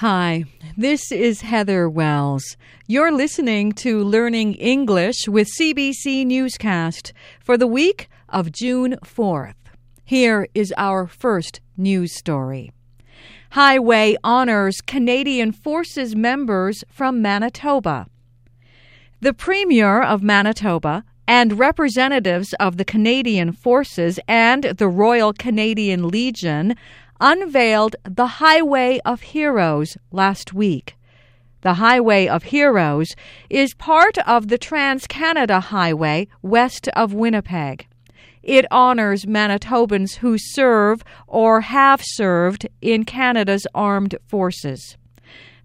Hi, this is Heather Wells. You're listening to Learning English with CBC Newscast for the week of June 4th. Here is our first news story. Highway honors Canadian Forces members from Manitoba. The Premier of Manitoba and representatives of the Canadian Forces and the Royal Canadian Legion unveiled the Highway of Heroes last week. The Highway of Heroes is part of the Trans Canada Highway west of Winnipeg. It honors Manitobans who serve or have served in Canada's armed forces.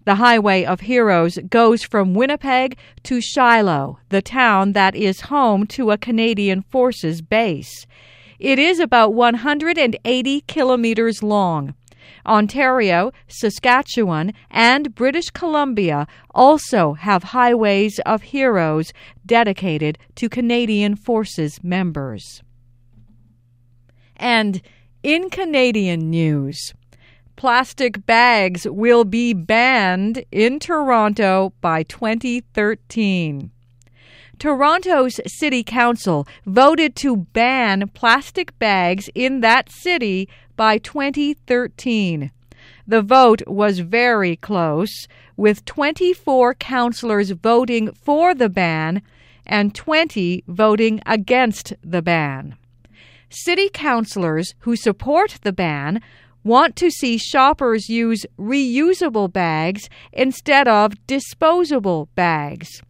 The Highway of Heroes goes from Winnipeg to Shilo, the town that is home to a Canadian Forces base. It is about 180 kilometers long. Ontario, Saskatchewan, and British Columbia also have highways of heroes dedicated to Canadian Forces members. And in Canadian news, plastic bags will be banned in Toronto by 2013. Toronto's City Council voted to ban plastic bags in that city by 2013. The vote was very close, with 24 councillors voting for the ban and 20 voting against the ban. City councillors who support the ban want to see shoppers use reusable bags instead of disposable bags.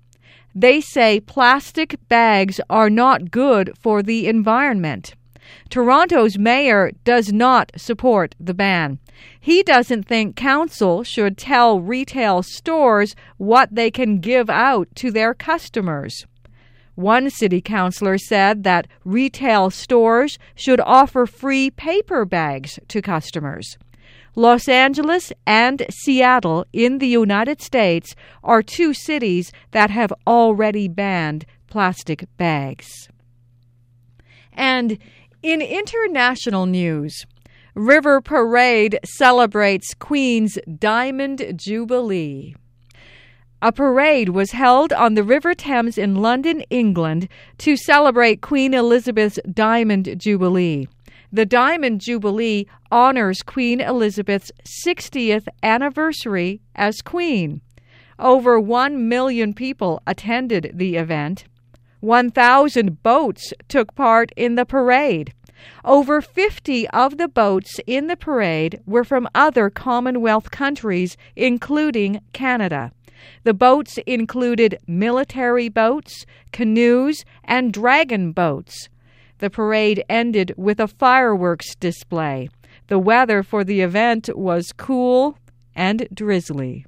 They say plastic bags are not good for the environment. Toronto's mayor does not support the ban. He doesn't think council should tell retail stores what they can give out to their customers. One city councilor said that retail stores should offer free paper bags to customers. Los Angeles and Seattle in the United States are two cities that have already banned plastic bags. And in international news, River Parade celebrates Queen's Diamond Jubilee. A parade was held on the River Thames in London, England, to celebrate Queen Elizabeth's Diamond Jubilee. The Diamond Jubilee honors Queen Elizabeth's 60th anniversary as Queen. Over 1 million people attended the event. 1,000 boats took part in the parade. Over 50 of the boats in the parade were from other Commonwealth countries, including Canada. The boats included military boats, canoes, and dragon boats. The parade ended with a fireworks display. The weather for the event was cool and drizzly.